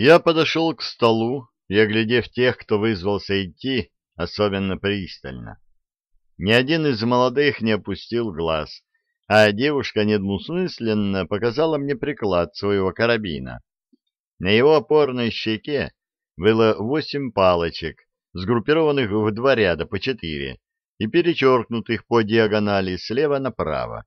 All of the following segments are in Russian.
Я подошел к столу и, оглядев тех, кто вызвался идти, особенно пристально. Ни один из молодых не опустил глаз, а девушка недвусмысленно показала мне приклад своего карабина. На его опорной щеке было восемь палочек, сгруппированных в два ряда по четыре и перечеркнутых по диагонали слева направо.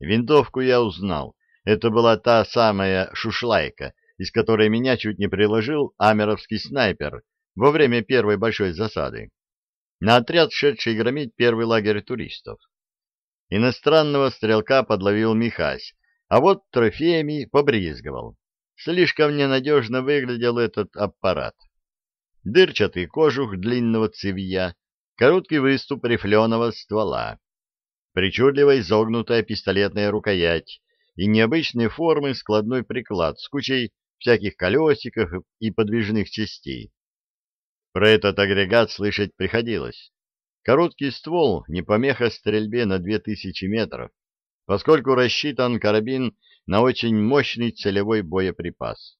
Винтовку я узнал. Это была та самая шушлайка, из которой меня чуть не приложил амеровский снайпер во время первой большой засады на отряд, шедший громить первый лагерь туристов. Иностранного стрелка подловил Михась, а вот трофеями побрезговал. Слишком ненадежно выглядел этот аппарат. Дырчатый кожух длинного цевья, короткий выступ рифленого ствола, причудливо изогнутая пистолетная рукоять и необычной формы складной приклад с кучей всяких колесиков и подвижных частей. Про этот агрегат слышать приходилось. Короткий ствол не помеха стрельбе на 2000 метров, поскольку рассчитан карабин на очень мощный целевой боеприпас.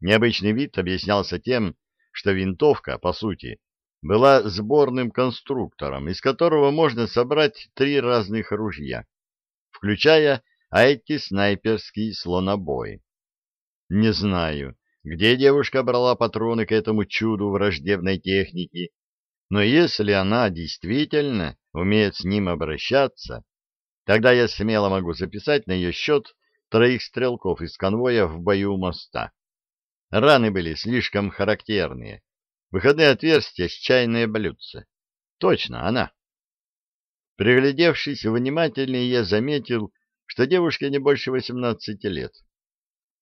Необычный вид объяснялся тем, что винтовка, по сути, была сборным конструктором, из которого можно собрать три разных ружья, включая айти-снайперский слонобой. Не знаю, где девушка брала патроны к этому чуду враждебной техники, но если она действительно умеет с ним обращаться, тогда я смело могу записать на ее счет троих стрелков из конвоя в бою у моста. Раны были слишком характерные. Выходные отверстия с чайное блюдце. Точно, она. Приглядевшись внимательнее, я заметил, что девушке не больше 18 лет.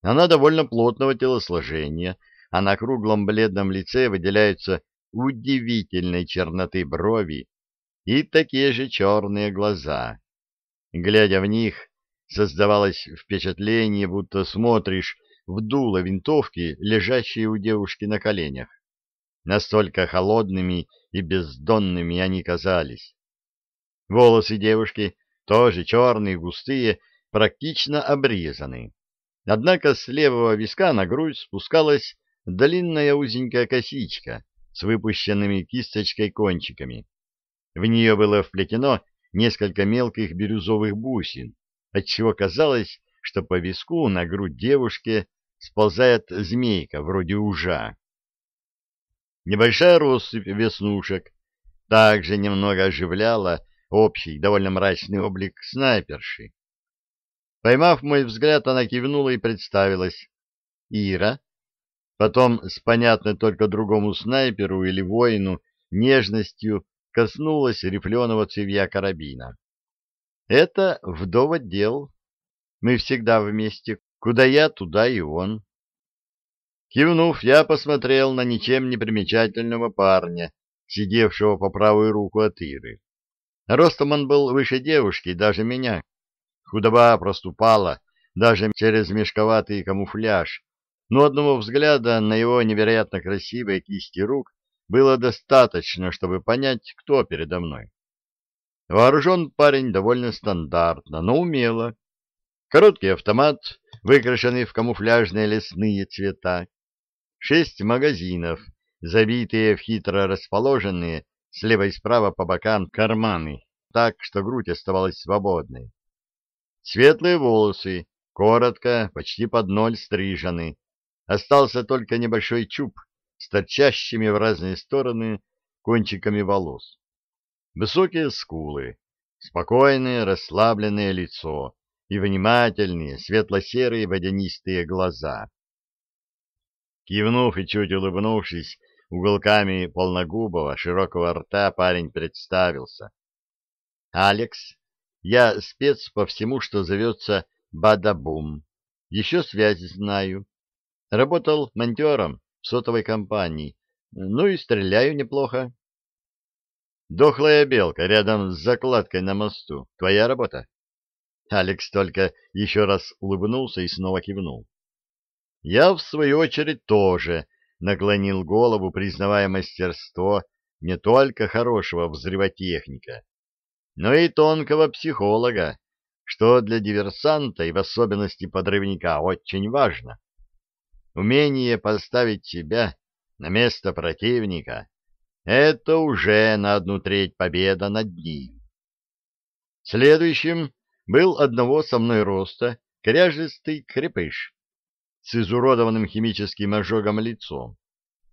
Она довольно плотного телосложения, а на круглом бледном лице выделяются удивительной черноты брови и такие же черные глаза. Глядя в них, создавалось впечатление, будто смотришь в дуло винтовки, лежащие у девушки на коленях. Настолько холодными и бездонными они казались. Волосы девушки, тоже черные, густые, практично обрезаны. Однако с левого виска на грудь спускалась длинная узенькая косичка с выпущенными кисточкой кончиками. В нее было вплетено несколько мелких бирюзовых бусин, отчего казалось, что по виску на грудь девушки сползает змейка вроде ужа. Небольшая россыпь веснушек также немного оживляла общий, довольно мрачный облик снайперши. Поймав мой взгляд, она кивнула и представилась. «Ира?» Потом с понятной только другому снайперу или воину нежностью коснулась рифленого цевья карабина. «Это вдов отдел. Мы всегда вместе. Куда я, туда и он». Кивнув, я посмотрел на ничем не примечательного парня, сидевшего по правую руку от Иры. Ростом он был выше девушки, даже меня. Худоба проступала даже через мешковатый камуфляж, но одного взгляда на его невероятно красивые кисти рук было достаточно, чтобы понять, кто передо мной. Вооружен парень довольно стандартно, но умело. Короткий автомат, выкрашенный в камуфляжные лесные цвета, шесть магазинов, забитые в хитро расположенные слева и справа по бокам карманы, так, что грудь оставалась свободной. Светлые волосы, коротко, почти под ноль стрижены. Остался только небольшой чуб с торчащими в разные стороны кончиками волос. Высокие скулы, спокойное, расслабленное лицо и внимательные, светло-серые водянистые глаза. Кивнув и чуть улыбнувшись уголками полногубого широкого рта, парень представился. «Алекс, я спец по всему, что зовется Бадабум. Еще связь знаю. Работал монтером в сотовой компании. Ну и стреляю неплохо. Дохлая белка рядом с закладкой на мосту. Твоя работа?» Алекс только еще раз улыбнулся и снова кивнул. Я, в свою очередь, тоже наклонил голову, признавая мастерство не только хорошего взрывотехника, но и тонкого психолога, что для диверсанта и в особенности подрывника очень важно. умение поставить себя на место противника — это уже на одну треть победа над ним. Следующим был одного со мной роста кряжистый крепыш с изуродованным химическим ожогом лицом,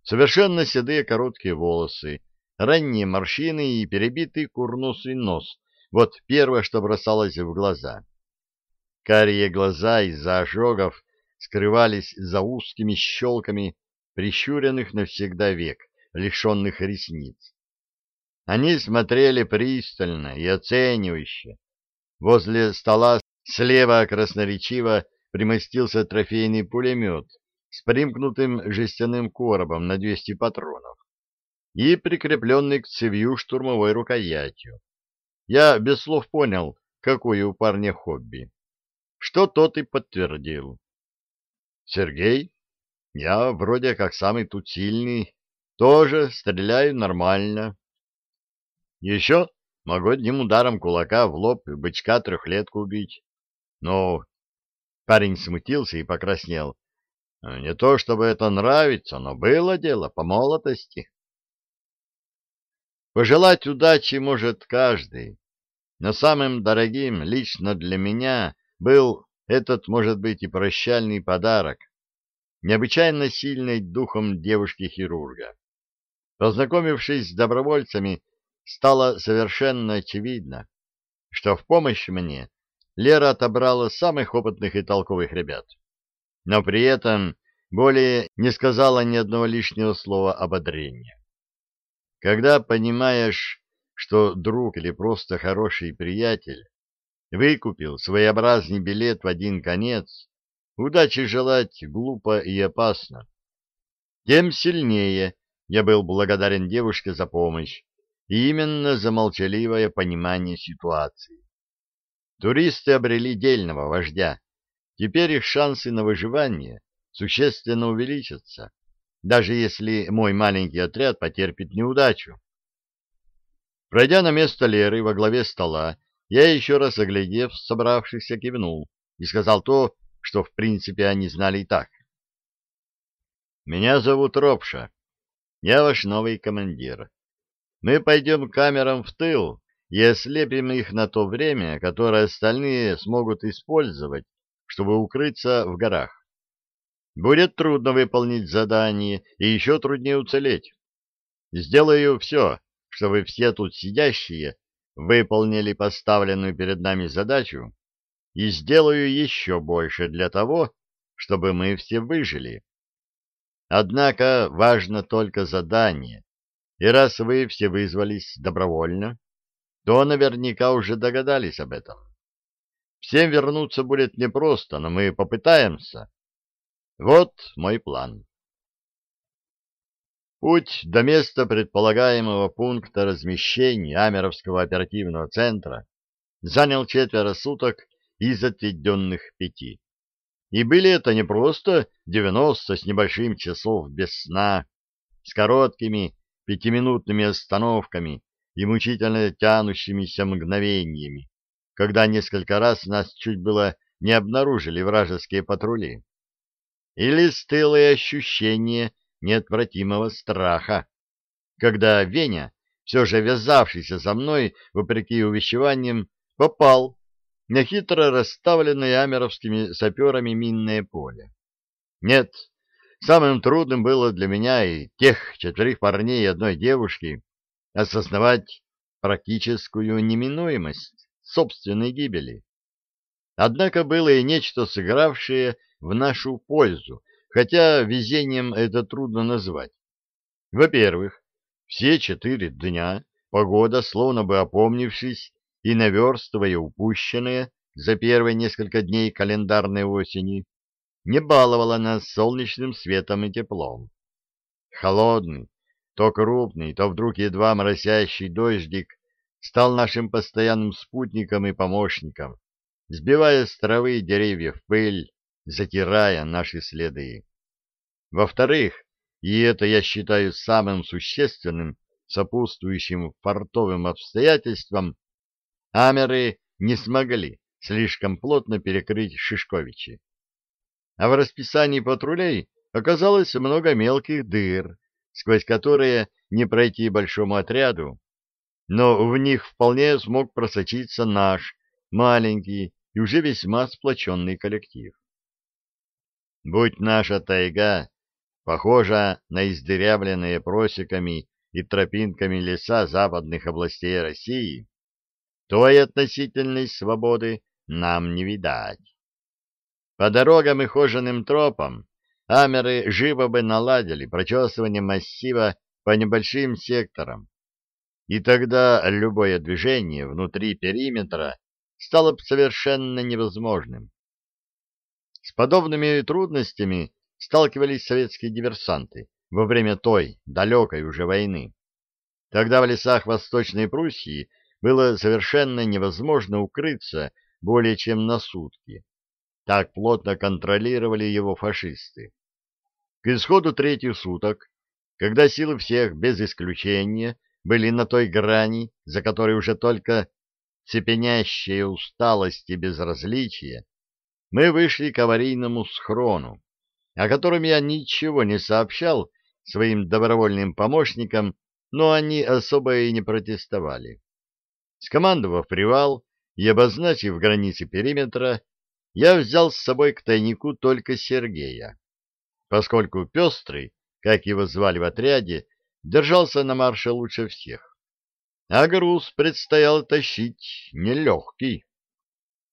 совершенно седые короткие волосы, ранние морщины и перебитый курносый нос — вот первое, что бросалось в глаза. Карие глаза из-за ожогов скрывались за узкими щелками прищуренных навсегда век, лишенных ресниц. Они смотрели пристально и оценивающе. Возле стола слева красноречиво примостился трофейный пулемет с примкнутым жестяным коробом на 200 патронов и прикрепленный к цевью штурмовой рукоятью. Я без слов понял, какое у парня хобби. Что тот и подтвердил. Сергей, я вроде как самый тут сильный, тоже стреляю нормально. Еще могу одним ударом кулака в лоб бычка трехлетку убить. Но парень смутился и покраснел. Не то чтобы это нравится, но было дело по молодости. Пожелать удачи может каждый, но самым дорогим лично для меня был этот, может быть, и прощальный подарок необычайно сильной духом девушки-хирурга. Познакомившись с добровольцами, стало совершенно очевидно, что в помощь мне Лера отобрала самых опытных и толковых ребят, но при этом более не сказала ни одного лишнего слова ободрения. Когда понимаешь, что друг или просто хороший приятель выкупил своеобразный билет в один конец, удачи желать глупо и опасно. Тем сильнее я был благодарен девушке за помощь, и именно за молчаливое понимание ситуации. Туристы обрели дельного вождя. Теперь их шансы на выживание существенно увеличатся даже если мой маленький отряд потерпит неудачу. Пройдя на место Леры во главе стола, я еще раз оглядев собравшихся кивнул и сказал то, что в принципе они знали и так. «Меня зовут Ропша. Я ваш новый командир. Мы пойдем камерам в тыл и ослепим их на то время, которое остальные смогут использовать, чтобы укрыться в горах. Будет трудно выполнить задание и еще труднее уцелеть. Сделаю все, чтобы все тут сидящие выполнили поставленную перед нами задачу, и сделаю еще больше для того, чтобы мы все выжили. Однако важно только задание, и раз вы все вызвались добровольно, то наверняка уже догадались об этом. Всем вернуться будет непросто, но мы попытаемся. Вот мой план. Путь до места предполагаемого пункта размещения Амеровского оперативного центра занял четверо суток из отведенных пяти. И были это не просто девяносто с небольшим часов без сна, с короткими пятиминутными остановками и мучительно тянущимися мгновениями, когда несколько раз нас чуть было не обнаружили вражеские патрули или стылое ощущение неотвратимого страха, когда Веня, все же вязавшийся за мной, вопреки увещеваниям, попал на хитро расставленное амеровскими саперами минное поле. Нет, самым трудным было для меня и тех четверых парней и одной девушки осознавать практическую неминуемость собственной гибели. Однако было и нечто сыгравшее в нашу пользу, хотя везением это трудно назвать. Во-первых, все четыре дня погода, словно бы опомнившись и наверстывая упущенное за первые несколько дней календарной осени, не баловала нас солнечным светом и теплом. Холодный, то крупный, то вдруг едва моросящий дождик стал нашим постоянным спутником и помощником, сбивая с травы и деревьев пыль, затирая наши следы. Во-вторых, и это я считаю самым существенным сопутствующим фартовым обстоятельствам, амеры не смогли слишком плотно перекрыть Шишковичи. А в расписании патрулей оказалось много мелких дыр, сквозь которые не пройти большому отряду, но в них вполне смог просочиться наш маленький и уже весьма сплоченный коллектив. Будь наша тайга похожа на издырявленные просеками и тропинками леса западных областей России, то и относительной свободы нам не видать. По дорогам и хоженым тропам амеры живо бы наладили прочесывание массива по небольшим секторам, и тогда любое движение внутри периметра стало совершенно невозможным. С подобными трудностями сталкивались советские диверсанты во время той, далекой уже войны. Тогда в лесах Восточной Пруссии было совершенно невозможно укрыться более чем на сутки. Так плотно контролировали его фашисты. К исходу третьих суток, когда силы всех, без исключения, были на той грани, за которой уже только цепенящая усталость и безразличие, мы вышли к аварийному схрону, о котором я ничего не сообщал своим добровольным помощникам, но они особо и не протестовали. Скомандовав привал и обозначив границы периметра, я взял с собой к тайнику только Сергея, поскольку Пестрый, как его звали в отряде, держался на марше лучше всех. А груз предстоял тащить нелегкий.